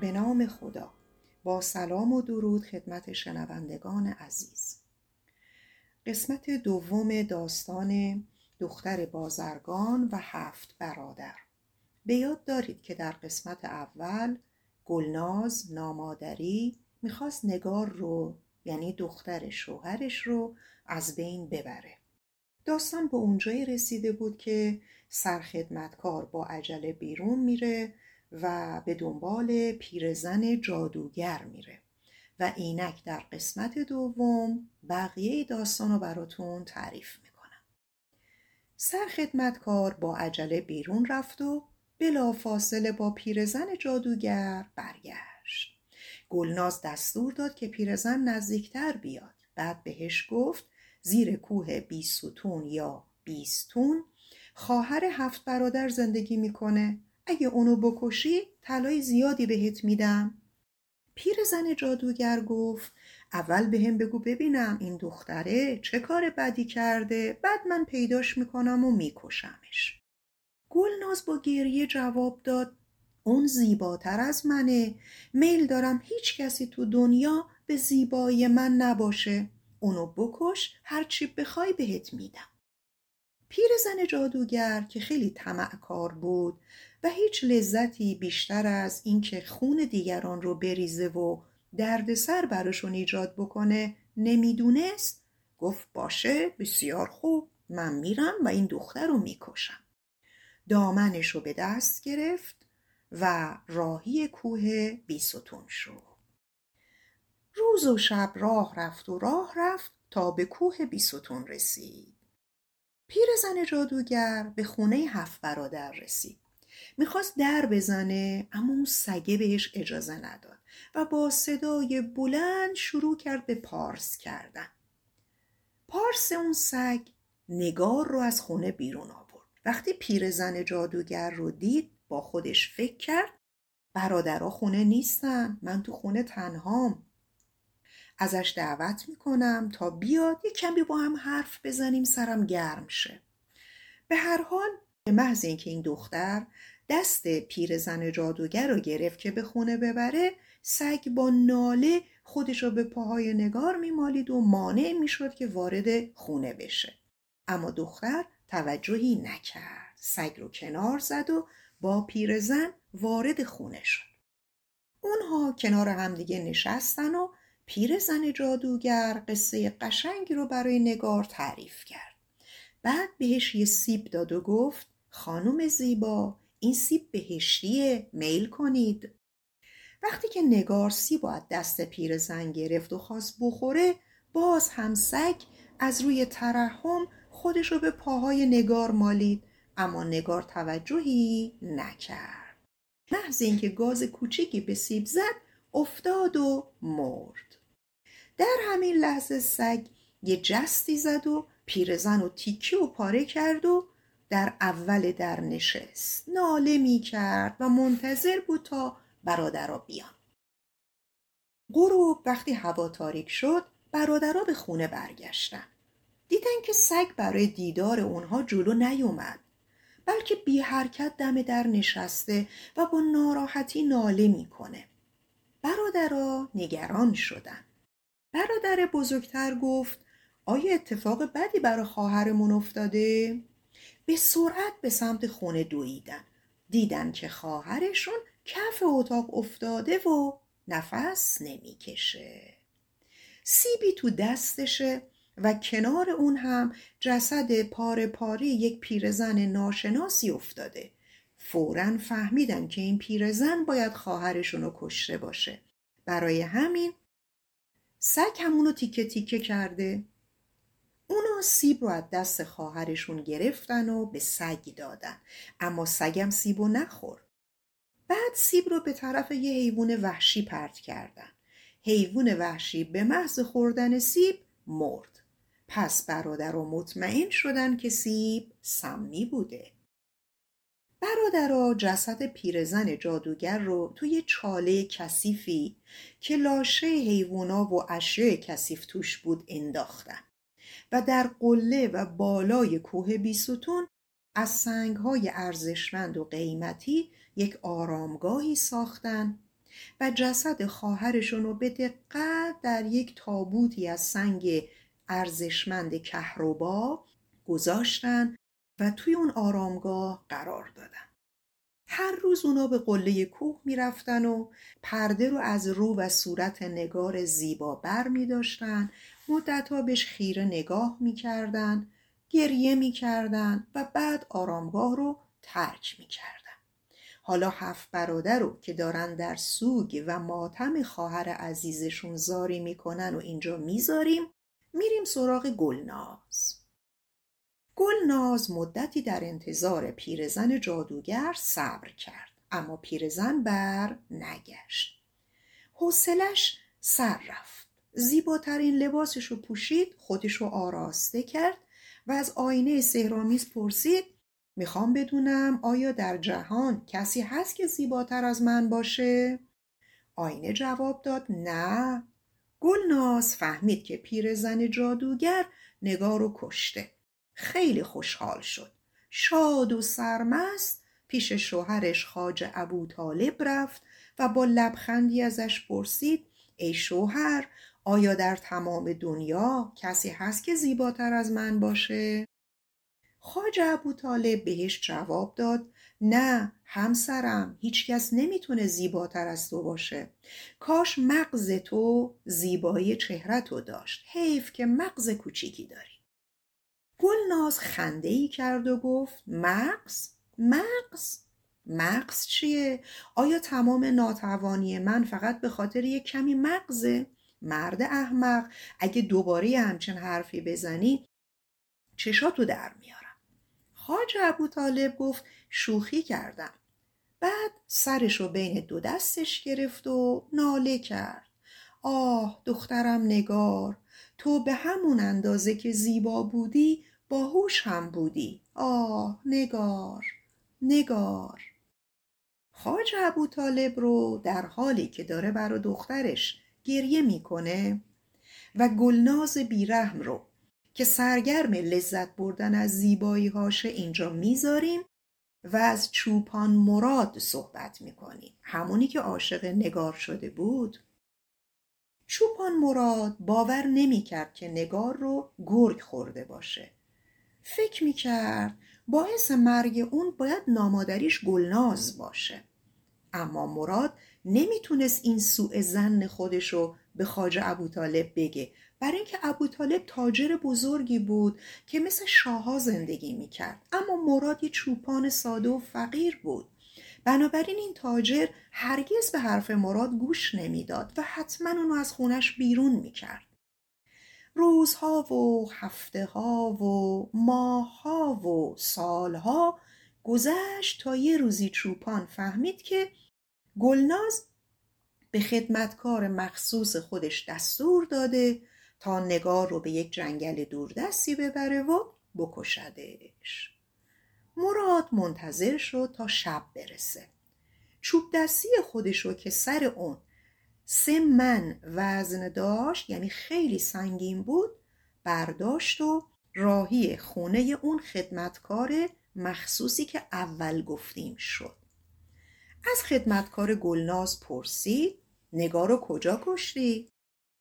به نام خدا. با سلام و درود خدمت شنوندگان عزیز. قسمت دوم داستان دختر بازرگان و هفت برادر. به یاد دارید که در قسمت اول گلناز نامادری می‌خواست نگار رو یعنی دختر شوهرش رو از بین ببره. داستان به اونجایی رسیده بود که سرخدمتکار با عجله بیرون میره و به دنبال پیرزن جادوگر میره. و اینک در قسمت دوم بقیه داستان رو براتون تعریف می‌کنم. سرخدمتکار با عجله بیرون رفت و بلا فاصله با پیرزن جادوگر برگشت. گلناز دستور داد که پیرزن نزدیکتر بیاد. بعد بهش گفت زیر کوه بیستون یا بیستون خواهر هفت برادر زندگی می‌کنه. اگه اونو بکشی طلای زیادی بهت میدم. پیر زن جادوگر گفت اول به هم بگو ببینم این دختره چه کار بدی کرده بعد من پیداش می‌کنم و میکشمش. گلناز با گریه جواب داد اون زیباتر از منه. میل دارم هیچ کسی تو دنیا به زیبایی من نباشه. اونو بکش هرچی بخوای بهت میدم. پیر زن جادوگر که خیلی کار بود و هیچ لذتی بیشتر از اینکه خون دیگران رو بریزه و دردسر براشون ایجاد بکنه نمی‌دونست گفت باشه بسیار خوب من میرم و این دختر رو می‌کشم. دامنش رو به دست گرفت و راهی کوه بیستون شد. روز و شب راه رفت و راه رفت تا به کوه بیستون رسید. پیر زن جادوگر به خونه هفت برادر رسید. می‌خواست در بزنه اما اون سگه بهش اجازه نداد و با صدای بلند شروع کرد به پارس کردن. پارس اون سگ نگار رو از خونه بیرون آورد. وقتی پیر زن جادوگر رو دید با خودش فکر کرد برادرها خونه نیستن من تو خونه تنهام. ازش دعوت می‌کنم تا بیاد یه کمی با هم حرف بزنیم سرم گرم شه. به هر حال به محض اینکه این دختر دست پیرزن جادوگر رو گرفت که به خونه ببره سگ با ناله خودش رو به پاهای نگار میمالید و مانع می‌شد که وارد خونه بشه. اما دختر توجهی نکرد. سگ رو کنار زد و با پیرزن وارد خونه شد. اونها کنار همدیگه نشستن و پیر زن جادوگر قصه قشنگی رو برای نگار تعریف کرد. بعد بهش یه سیب داد و گفت خانم زیبا این سیب بهشتیه میل کنید. وقتی که نگار سیب از دست پیر زن گرفت و خواست بخوره باز هم سگ از روی ترحم خودش رو به پاهای نگار مالید اما نگار توجهی نکرد. محض اینکه گاز کوچیکی به سیب زد افتاد و مرد. در همین لحظه سگ یه جستی زد و پیرزن و تیکی و پاره کرد و در اول در نشست. ناله می کرد و منتظر بود تا برادرها بیان. غروب وقتی هوا تاریک شد برادرها به خونه برگشتن. دیدن که سگ برای دیدار اونها جلو نیومد بلکه بی حرکت دم در نشسته و با ناراحتی ناله می‌کنه. برادرها نگران شدن. برادر بزرگتر گفت آیا اتفاق بدی برای خواهرمون افتاده؟ به سرعت به سمت خونه دویدن دیدن که خواهرشون کف اتاق افتاده و نفس نمی‌کشه. سیبی تو دستشه و کنار اون هم جسد پاره پاره یک پیرزن ناشناسی افتاده. فورا فهمیدن که این پیرزن باید خواهرشون رو کشته باشه. برای همین سگ همونو تیکه تیکه کرده. اونا سیب رو از دست خواهرشون گرفتن و به سگ دادن. اما سگم سیب رو نخورد. بعد سیب رو به طرف یه حیوان وحشی پرت کردن. حیوان وحشی به محض خوردن سیب مرد. پس برادر و مطمئن شدن که سیب سمی بوده. برادرها جسد پیرزن جادوگر رو توی چاله کثیفی که لاشه حیوونا و اشیاء کثیف توش بود انداختن و در قله و بالای کوه بیستون از سنگهای ارزشمند و قیمتی یک آرامگاهی ساختن و جسد خواهرشون رو به دقت در یک تابوتی از سنگ ارزشمند کهربا گذاشتن و توی اون آرامگاه قرار دادن. هر روز اونا به قله کوه می‌رفتن و پرده رو از رو و صورت نگار زیبا بر می داشتن مدتها بهش خیره نگاه می‌کردن گریه می‌کردن و بعد آرامگاه رو ترک می‌کردن. حالا هفت برادر رو که دارن در سوگ و ماتم خواهر عزیزشون زاری می‌کنن و اینجا می‌ذاریم میریم سراغ گلناز. گلناز مدتی در انتظار پیرزن جادوگر صبر کرد اما پیرزن بر نگشت. حوصلش سر رفت. زیباترین لباسش رو پوشید خودش رو آراسته کرد و از آینه سهرامیز پرسید می‌خوام بدونم آیا در جهان کسی هست که زیباتر از من باشه؟ آینه جواب داد نه. گلناز فهمید که پیرزن جادوگر نگار رو کشته. خیلی خوشحال شد. شاد و سرمست پیش شوهرش خاج ابو طالب رفت و با لبخندی ازش پرسید ای شوهر آیا در تمام دنیا کسی هست که زیباتر از من باشه؟ خاج ابو طالب بهش جواب داد نه همسرم هیچکس نمی‌تونه زیباتر از تو باشه. کاش مغز تو زیبایی چهره تو داشت. حیف که مغز کوچیکی داری. گلناز خنده ای کرد و گفت مغز؟ مغز؟ مغز چیه؟ آیا تمام ناتوانی من فقط به خاطر یک کمی مغزه؟ مرد احمق اگه دوباره همچین حرفی بزنی چشاتو در میارم. خاج ابو طالب گفت شوخی کردم. بعد سرشو بین دو دستش گرفت و ناله کرد. آه دخترم نگار تو به همون اندازه که زیبا بودی باهوش هم بودی. آه نگار نگار. خاج ابو طالب رو در حالی که داره برا دخترش گریه می‌کنه و گلناز بیرحم رو که سرگرم لذت بردن از زیبایی هاشه اینجا می‌ذاریم و از چوپان مراد صحبت می‌کنیم. همونی که عاشق نگار شده بود. چوپان مراد باور نمی‌کرد که نگار رو گرگ خورده باشه. فکر می‌کرد باعث مرگ اون باید نامادریش گلناز باشه. اما مراد نمی‌تونست این سوء زن خودشو به خاج ابو طالب بگه. برای اینکه ابو طالب تاجر بزرگی بود که مثل شاهها زندگی می‌کرد. اما مراد یه چوپان ساده و فقیر بود. بنابراین این تاجر هرگز به حرف مراد گوش نمی‌داد و حتما اونو از خونش بیرون می‌کرد. روزها و هفته ها و ماهها و سالها گذشت تا یه روزی چوپان فهمید که گلناز به خدمتکار مخصوص خودش دستور داده تا نگار رو به یک جنگل دوردستی ببره و بکشدش. مراد منتظر شد تا شب برسه. چوب دستی خودش رو که سر اون سه من وزن داشت یعنی خیلی سنگین بود برداشت و راهی خونه اون خدمتکار مخصوصی که اول گفتیم شد از خدمتکار گلناز پرسید نگار رو کجا کشتی؟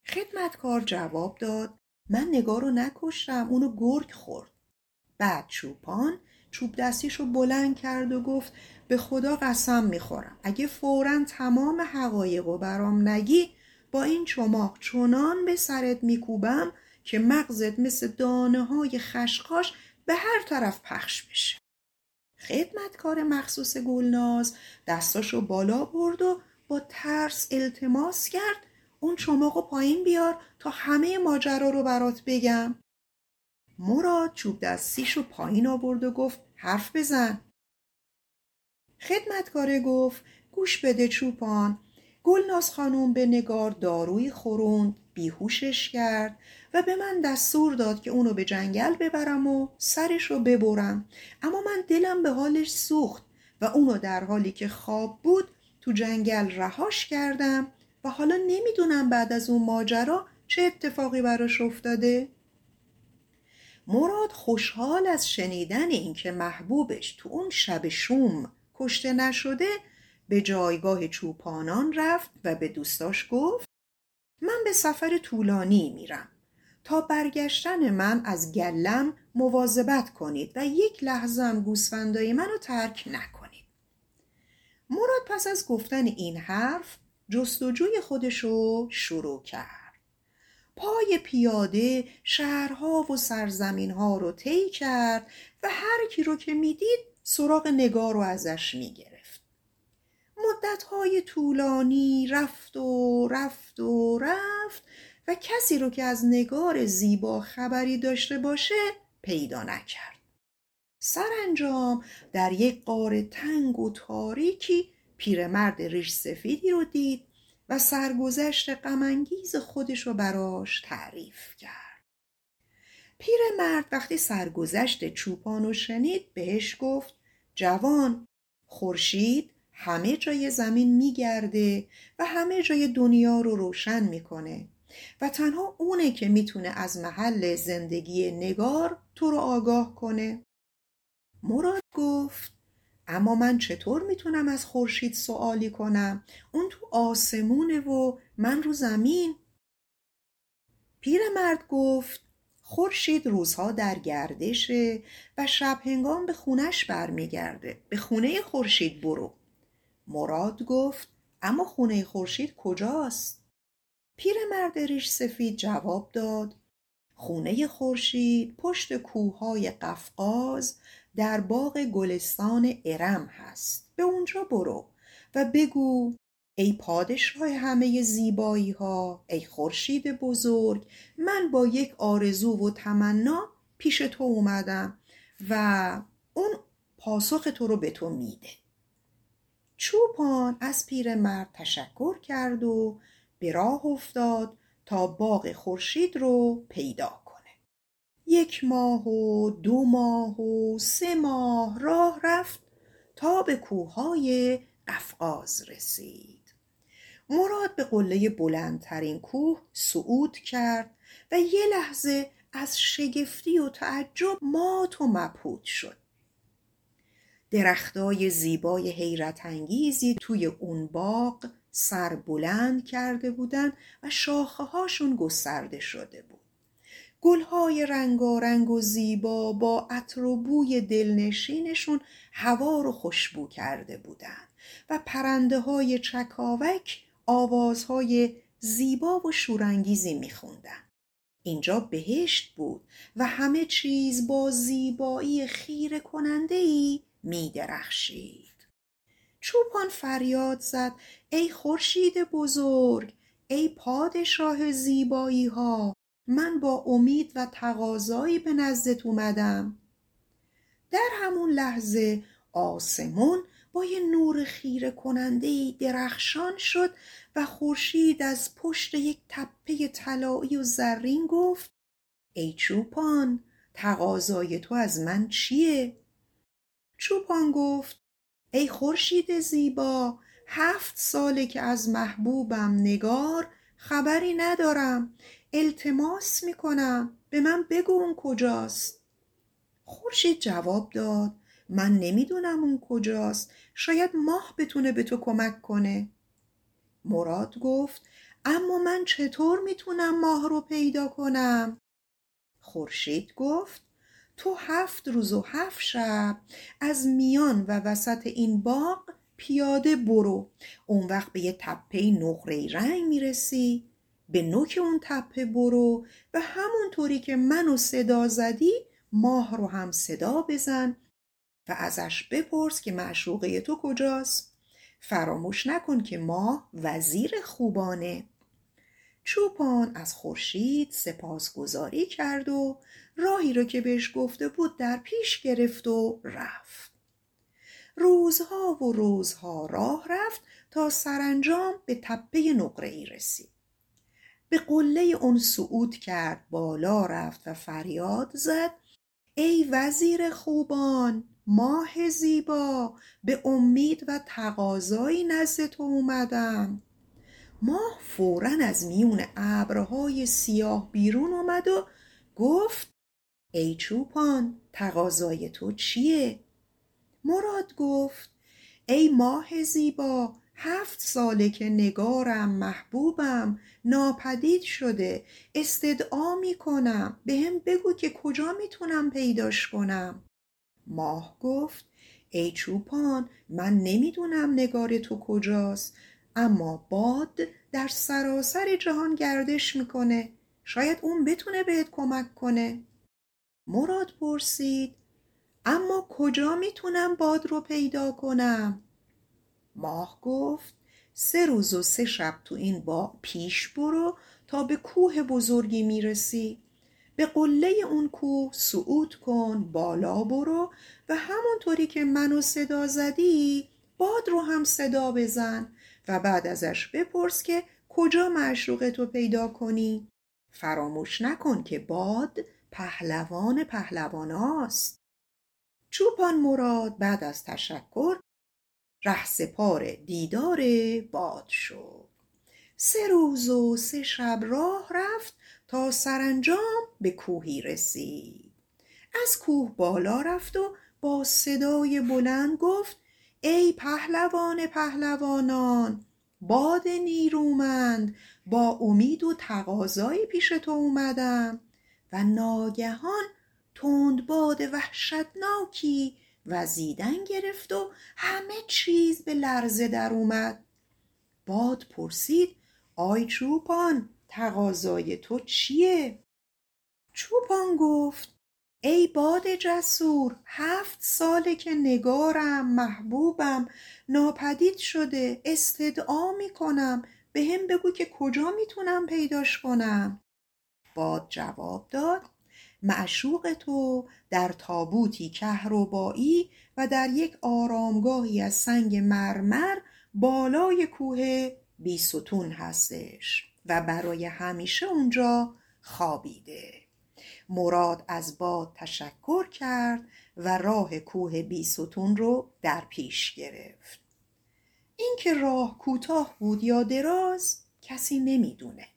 خدمتکار جواب داد من نگار رو نکشتم اونو گرگ خورد بعد چوپان چوب دستیش رو بلند کرد و گفت به خدا قسم می‌خورم. اگه فورا تمام حقایق رو برام نگی با این چماق چنان به سرت میکوبم که مغزت مثل دانه های خشخاش به هر طرف پخش بشه. خدمتکار مخصوص گلناز دستاشو بالا برد و با ترس التماس کرد. اون چماق رو پایین بیار تا همه ماجرا رو برات بگم. مراد چوب دستیشو پایین آورد و گفت حرف بزن. خدمتکاره گفت گوش بده چوپان. گلناز خانم به نگار داروی خوروند بیهوشش کرد و به من دستور داد که اونو به جنگل ببرم و سرش رو ببرم. اما من دلم به حالش سوخت و اونو در حالی که خواب بود تو جنگل رهاش کردم و حالا نمی‌دونم بعد از اون ماجرا چه اتفاقی براش افتاده. مراد خوشحال از شنیدن اینکه محبوبش تو اون شب شوم کشته نشده به جایگاه چوپانان رفت و به دوستاش گفت من به سفر طولانی میرم. تا برگشتن من از گلم مواظبت کنید و یک لحظه هم گوسفندای منو ترک نکنید. مراد پس از گفتن این حرف جستجوی خودشو شروع کرد. پای پیاده شهرها و سرزمینها رو طی کرد و هر کی رو که می‌دید سراغ نگار رو ازش می‌گرفت. مدتهای طولانی رفت و رفت و رفت و کسی رو که از نگار زیبا خبری داشته باشه پیدا نکرد. سرانجام در یک قار تنگ و تاریکی پیرمرد ریش سفیدی رو دید و سرگذشت غمانگیز خودش رو براش تعریف کرد. پیرمرد وقتی سرگذشت چوپانو شنید بهش گفت جوان خورشید همه جای زمین میگرده و همه جای دنیا رو روشن می‌کنه. و تنها اونه که می‌تونه از محل زندگی نگار تو رو آگاه کنه. مراد گفت اما من چطور می‌تونم از خورشید سوالی کنم؟ اون تو آسمونه و من رو زمین. پیرمرد گفت خورشید روزها در گردشه و شب هنگام به خونش برمیگرده. به خونه خورشید برو. مراد گفت اما خونه خورشید کجاست؟ پیرمرد ریش سفید جواب داد خونه خورشید پشت کوههای قفقاز در باغ گلستان ارم هست. به اونجا برو و بگو ای پادشاه همه زیبایی ها ای خورشید بزرگ من با یک آرزو و تمنا پیش تو اومدم و اون پاسخ تو رو به تو میده. چوپان از پیرمرد تشکر کرد و به راه افتاد تا باغ خورشید رو پیدا کنه. یک ماه و دو ماه و سه ماه راه رفت تا به کوههای قفقاز رسید. مراد به قله بلندترین کوه صعود کرد و یه لحظه از شگفتی و تعجب مات و مبهوت شد. درختای زیبای حیرت انگیزی توی اون باغ سر بلند کرده بودن و شاخه هاشون گسترده شده بود. گلهای رنگارنگ و زیبا با عطر و بوی دلنشینشون هوا رو خوشبو کرده بودن و پرنده های چکاوک آوازهای زیبا و شورانگیزی میخوندن اینجا بهشت بود و همه چیز با زیبایی خیره کننده ای می. چوپان فریاد زد ای خورشید بزرگ ای پادشاه زیبایی ها من با امید و تقاضایی به نزدت اومدم در همون لحظه آسمون با یه نور خیره کننده درخشان شد و خورشید از پشت یک تپه طلایی و زرین گفت ای چوپان تقاضای تو از من چیه؟ چوپان گفت ای خورشید زیبا هفت ساله که از محبوبم نگار خبری ندارم التماس می‌کنم به من بگو اون کجاست. خورشید جواب داد من نمی‌دونم اون کجاست شاید ماه بتونه به تو کمک کنه. مراد گفت اما من چطور می‌تونم ماه رو پیدا کنم؟ خورشید گفت تو هفت روز و هفت شب از میان و وسط این باغ پیاده برو. اون وقت به یه تپه نقره رنگ می‌رسی. به نوک اون تپه برو و همونطوری که منو صدا زدی ماه رو هم صدا بزن و ازش بپرس که معشوقه تو کجاست. فراموش نکن که ماه وزیر خوبانه. چوپان از خورشید سپاسگزاری کرد و راهی رو که بهش گفته بود در پیش گرفت و رفت. روزها و روزها راه رفت تا سرانجام به تپه نقره ای رسید. به قله اون صعود کرد بالا رفت و فریاد زد ای وزیر خوبان! ماه زیبا به امید و تقاضایی نزد تو اومدم. ماه فورا از میون ابرهای سیاه بیرون اومد و گفت ای چوپان تقاضای تو چیه؟ مراد گفت ای ماه زیبا هفت ساله که نگارم محبوبم ناپدید شده استدعا می کنم به هم بگو که کجا می‌تونم پیداش کنم؟ ماه گفت ای چوپان من نمی‌دونم نگار تو کجاست اما باد در سراسر جهان گردش می‌کنه. شاید اون بتونه بهت کمک کنه. مراد پرسید اما کجا می‌تونم باد رو پیدا کنم؟ ماه گفت سه روز و سه شب تو این با پیش برو تا به کوه بزرگی می‌رسی. به قله اون کوه صعود کن بالا برو و همونطوری که منو صدا زدی باد رو هم صدا بزن و بعد ازش بپرس که کجا معشوق تو پیدا کنی. فراموش نکن که باد پهلوان پهلواناست چوپان مراد بعد از تشکر رهسپار دیدار باد شد. سه روز و سه شب راه رفت تا سرانجام به کوهی رسید. از کوه بالا رفت و با صدای بلند گفت ای پهلوان پهلوانان باد نیرومند با امید و تقاضایی پیش تو اومدم و ناگهان تند باد وحشتناکی وزیدن گرفت و همه چیز به لرزه در اومد. باد پرسید آی چوپان تقاضای تو چیه؟ چوپان گفت ای باد جسور هفت ساله که نگارم محبوبم ناپدید شده استدعا می‌کنم به هم بگو که کجا می‌تونم پیداش کنم باد جواب داد معشوق تو در تابوتی کهربایی و در یک آرامگاهی از سنگ مرمر بالای کوه بیستون هستش و برای همیشه اونجا خوابیده. مراد از باد تشکر کرد و راه کوه بیستون رو در پیش گرفت. اینکه راه کوتاه بود یا دراز کسی نمی‌دونه.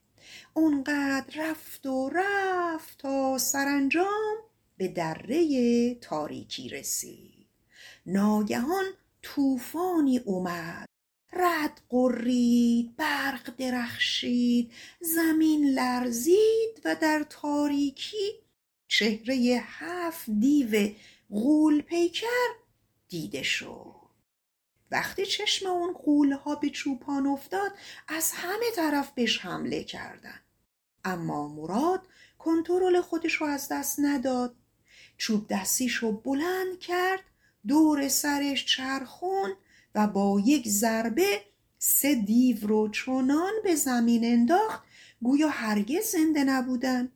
اونقدر رفت و رفت تا سرانجام به دره تاریکی رسید. ناگهان طوفانی اومد. رد قرید برق درخشید زمین لرزید و در تاریکی چهره هفت دیو غول پیکر دیده شد. وقتی چشم اون غولها به چوپان افتاد از همه طرف بهش حمله کردن. اما مراد کنترل خودش رو از دست نداد. چوب دستیش رو بلند کرد دور سرش چرخون و با یک ضربه سه دیو رو چنان به زمین انداخت گویا هرگز زنده نبودن.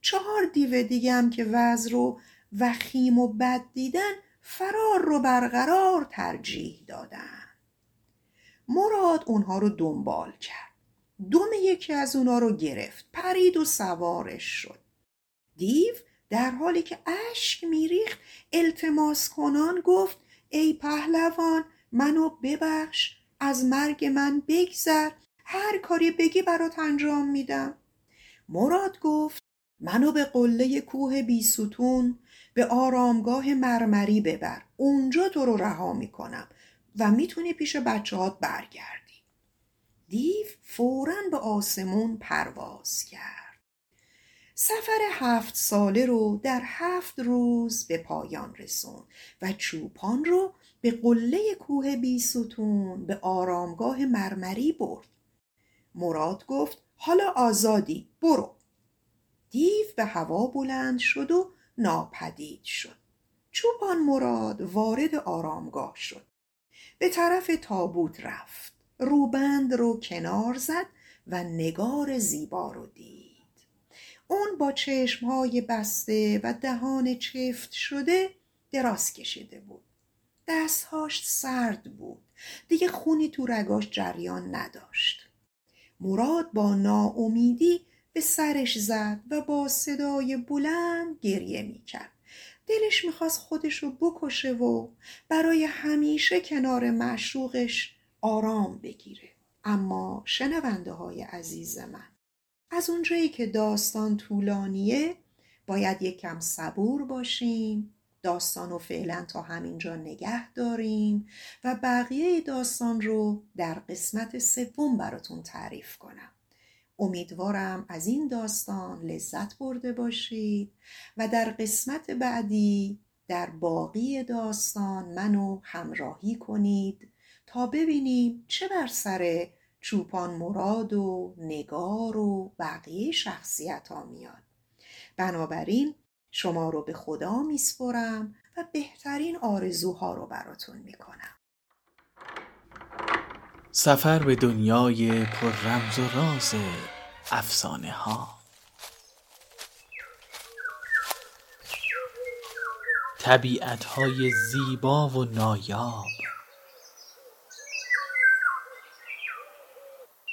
چهار دیو دیگه هم که وز رو وخیم و بد دیدن فرار رو برقرار ترجیح دادن. مراد اونها رو دنبال کرد. دوم یکی از اونها رو گرفت پرید و سوارش شد. دیو در حالی که اشک میریخت التماس کنان گفت ای پهلوان منو ببخش از مرگ من بگذر هر کاری بگی برات انجام میدم. مراد گفت منو به قله کوه بیستون به آرامگاه مرمری ببر. اونجا تو رو رها می‌کنم و می‌تونی پیش بچه هات برگردی. دیو فورا به آسمون پرواز کرد. سفر هفت ساله رو در هفت روز به پایان رسون و چوپان رو به قله کوه بیستون به آرامگاه مرمری برد. مراد گفت حالا آزادی برو. دیو به هوا بلند شد و ناپدید شد. چوپان مراد وارد آرامگاه شد. به طرف تابوت رفت. روبند رو کنار زد و نگار زیبا رو دید. اون با چشمهای بسته و دهان چفت شده دراز کشیده بود. دستهاش سرد بود. دیگه خونی تو رگاش جریان نداشت. مراد با ناامیدی به سرش زد و با صدای بلند گریه می‌کرد. دلش می‌خواست خودش رو بکشه و برای همیشه کنار معشوقش آرام بگیره. اما شنونده های عزیز من از اونجایی که داستان طولانیه باید یکم صبور باشیم. داستان رو فعلا تا همینجا نگه داریم و بقیه داستان رو در قسمت سوم براتون تعریف کنم. امیدوارم از این داستان لذت برده باشید و در قسمت بعدی در باقی داستان منو همراهی کنید تا ببینیم چه بر سر چوپان مراد و نگار و بقیه شخصیت ها میاد بنابراین شما رو به خدا میسپرم و بهترین آرزوها رو براتون می‌کنم. سفر به دنیای پر رمز و راز افسانه ها طبیعت های زیبا و نایاب.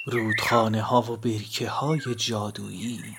رودخانه ها و برکه های جادویی.